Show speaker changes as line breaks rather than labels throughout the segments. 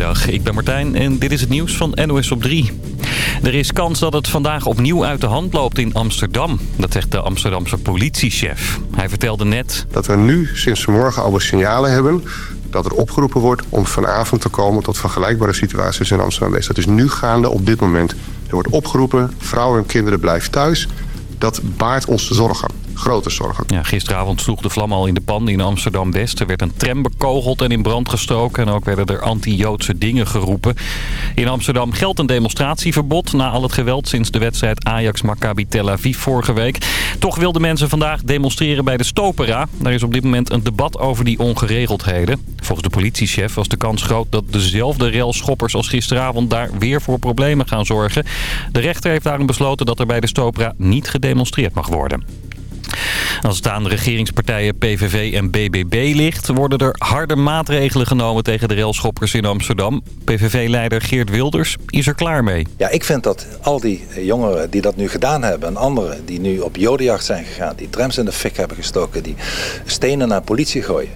Goedemiddag, ik ben Martijn en dit is het nieuws van NOS op 3. Er is kans dat het vandaag opnieuw uit de hand loopt in Amsterdam. Dat zegt de Amsterdamse politiechef. Hij vertelde net...
Dat we nu sinds vanmorgen al signalen hebben dat er opgeroepen wordt om vanavond te komen tot vergelijkbare situaties in Amsterdam-West. Dat is nu gaande op dit moment. Er wordt opgeroepen, vrouwen en kinderen blijven thuis. Dat baart ons zorgen grote.
Ja, gisteravond sloeg de vlam al in de pan in Amsterdam-West. Er werd een tram bekogeld en in brand gestoken. En ook werden er anti-Joodse dingen geroepen. In Amsterdam geldt een demonstratieverbod... na al het geweld sinds de wedstrijd Ajax-Maccabi Tel Aviv vorige week. Toch wilden mensen vandaag demonstreren bij de Stopera. Daar is op dit moment een debat over die ongeregeldheden. Volgens de politiechef was de kans groot dat dezelfde railschoppers als gisteravond... daar weer voor problemen gaan zorgen. De rechter heeft daarom besloten dat er bij de Stopera niet gedemonstreerd mag worden. Als het aan de regeringspartijen PVV en BBB ligt... worden er harde maatregelen genomen tegen de railschoppers in Amsterdam. PVV-leider Geert Wilders is er klaar mee.
Ja, ik vind dat al die jongeren die dat nu gedaan hebben... en anderen die nu op jodenjacht zijn gegaan... die trams in de fik hebben gestoken... die stenen naar politie gooien...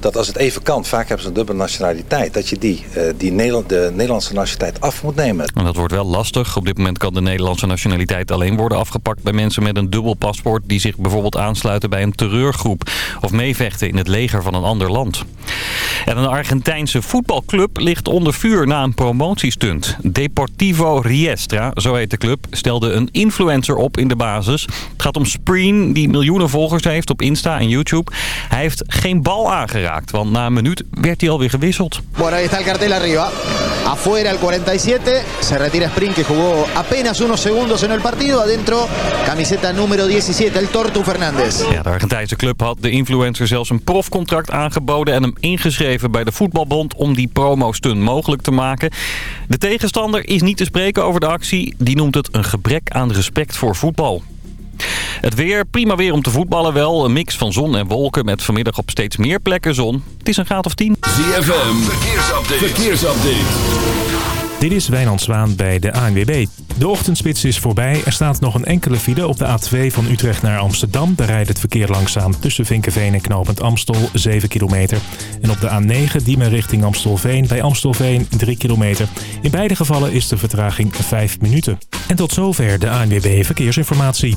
dat als het even kan, vaak hebben ze een dubbele nationaliteit... dat je die, eh, die Nederland, de Nederlandse nationaliteit af moet nemen.
En dat wordt wel lastig. Op dit moment kan de Nederlandse nationaliteit alleen worden afgepakt... bij mensen met een dubbel paspoort die zich bijvoorbeeld aansluiten bij een terreurgroep of meevechten in het leger van een ander land. En een Argentijnse voetbalclub ligt onder vuur na een promotiestunt. Deportivo Riestra, zo heet de club, stelde een influencer op in de basis. Het gaat om Spreen, die miljoenen volgers heeft op Insta en YouTube. Hij heeft geen bal aangeraakt, want na een minuut werd hij alweer gewisseld.
Bueno, está el cartel arriba. Afuera el 47. Se retira Sprint que jugó apenas unos segundos en el partido. Adentro, camiseta número 17, el Tortu Fernandes.
Ja, de Argentijnse club had de influencer zelfs een profcontract aangeboden en hem ingeschreven bij de voetbalbond om die promo-stunt mogelijk te maken. De tegenstander is niet te spreken over de actie. Die noemt het een gebrek aan respect voor voetbal. Het weer, prima weer om te voetballen wel. Een mix van zon en wolken met vanmiddag op steeds meer plekken zon. Het is een graad of 10.
ZFM, verkeersupdate. verkeersupdate.
Dit is Wijnand Zwaan bij de ANWB. De ochtendspits is voorbij. Er staat nog een enkele file op de A2 van Utrecht naar Amsterdam. Daar rijdt het verkeer langzaam tussen Vinkenveen en Knopend Amstel 7 kilometer. En op de A9 Diemen richting Amstelveen bij Amstelveen 3 kilometer. In beide gevallen is de vertraging 5 minuten. En tot zover de ANWB Verkeersinformatie.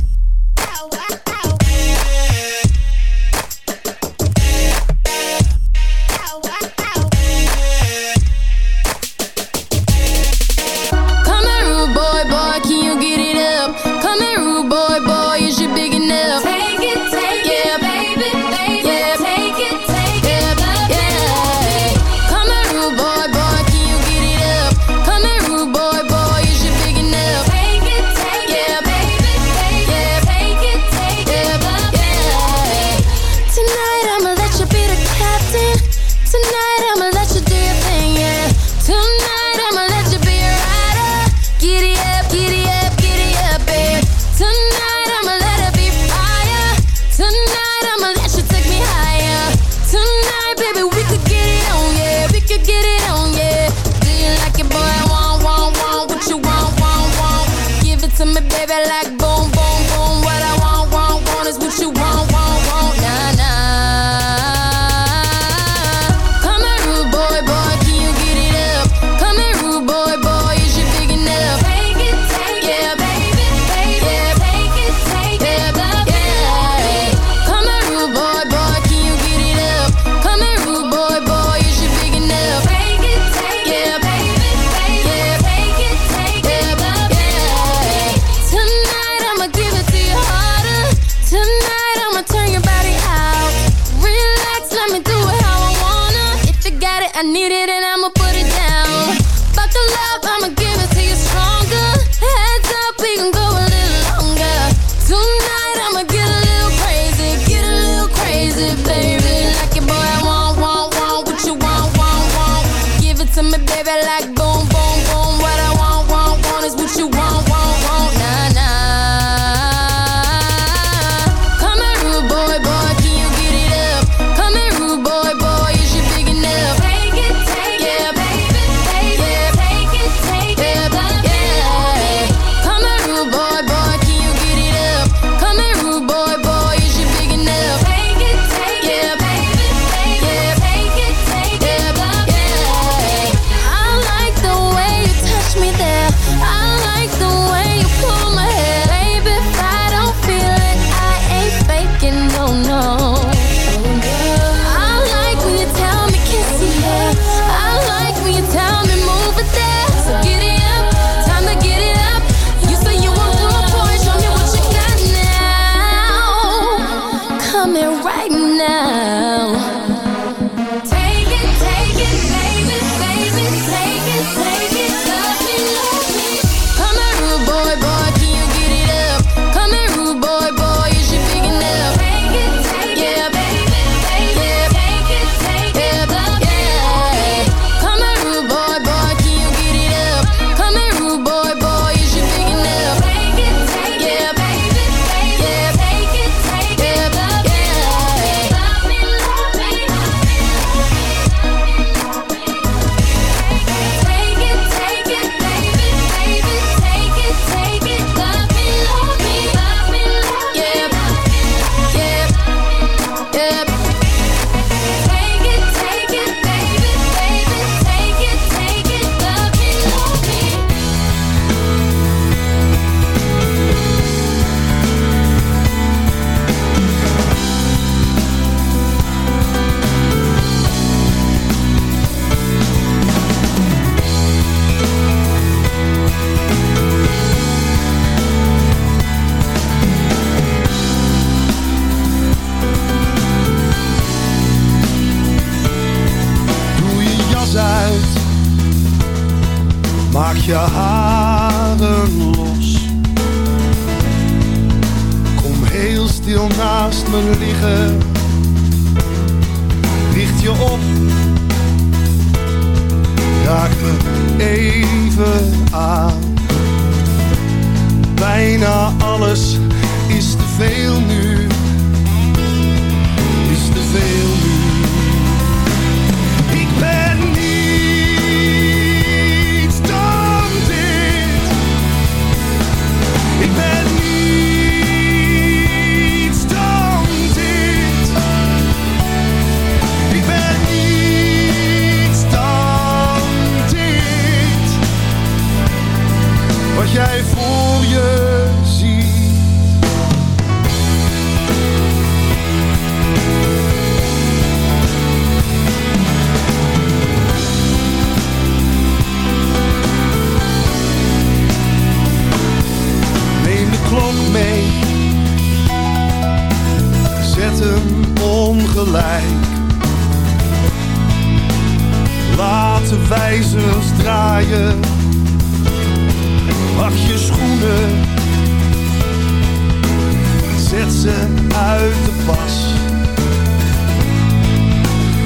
uit de pas.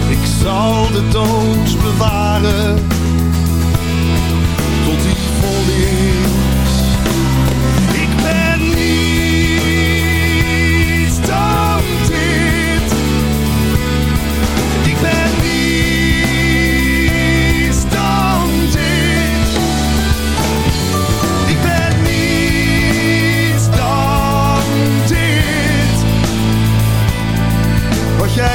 Ik zal de dood bewaren tot die volleer.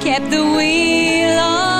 Kept the wheel on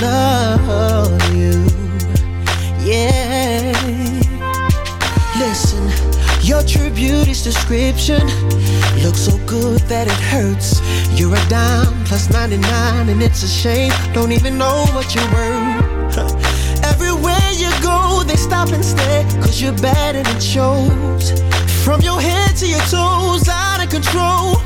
love you. Yeah. Listen, your true beauty's description looks so good that it hurts. You're a dime plus 99, and it's a shame. Don't even know what you're worth. Everywhere you go, they stop and stare, cause you're and it shows. From your head to your toes, out of control.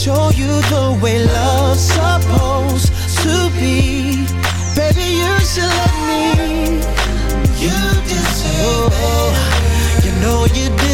Show you the way love's supposed to be. Baby, you should let me. You deserve better. You know you deserve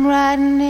I'm
riding in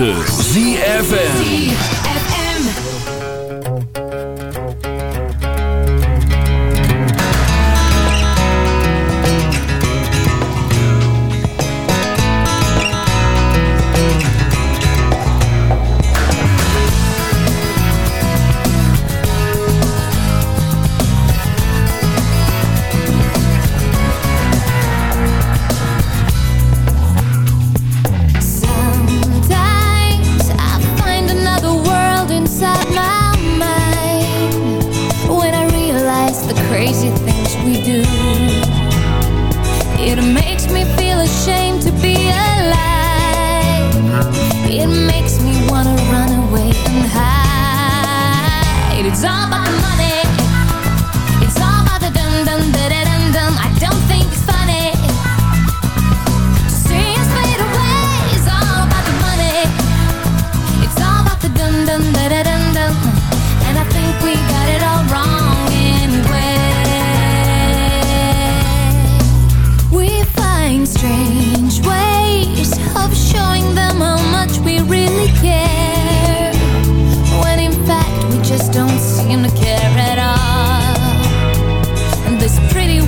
9. ZFN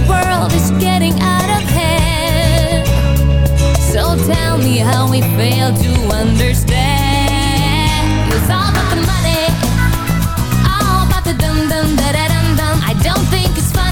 world is getting out of hand. So tell me how we to understand. It's all about the money, all about the dum dum da da dum dum. I don't think it's funny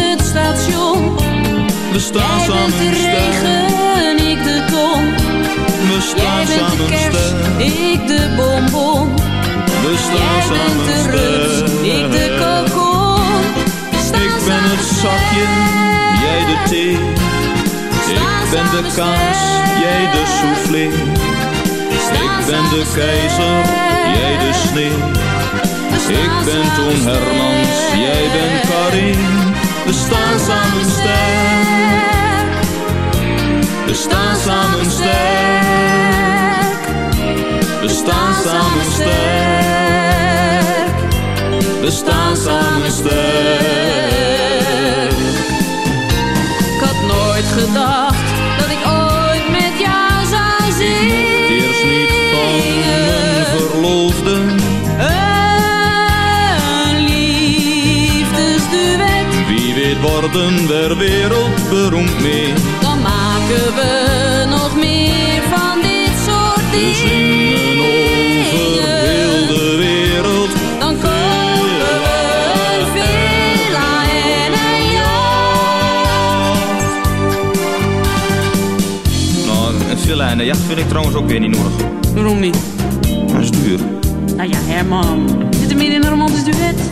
station.
we staan
Jij bent
samen
de
sterk.
regen, ik de ton.
We
Jij
staan
bent de
samen
kerst, ik de bonbon.
we staan
Jij bent
samen
de rups, ik de kokon.
Ik ben het zakje, jij de thee. Ik ben de kaas, jij de soufflé. Ik ben de keizer, jij de sneeuw. Ik ben Toon Hermans, jij bent Karin. We staan samen sterk. We staan samen sterk. We staan samen sterk. We staan samen sterk.
Ik had nooit gedacht dat ik ooit met jou zou zingen.
Eerst niet van mijn verloofde worden we wereldberoemd mee.
dan maken we nog meer van dit soort
We zingen over heel de wereld.
Dan kopen we een villa en een
Nou, een villa en een jacht vind ik trouwens ook weer niet nodig.
Waarom niet?
Dat is duur.
Nou ja, Herman. Zit er meer in een romantisch duet?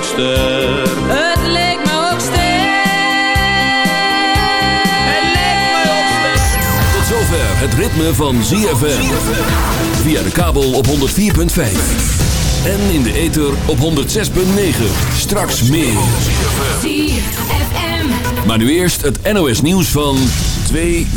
sterk.
leek me ook ster.
Het leek me ook sterk.
Tot zover het ritme van ZFM. Via de kabel op 104.5. En in de ether op 106.9. Straks meer.
ZFM.
Maar nu eerst het NOS nieuws van 2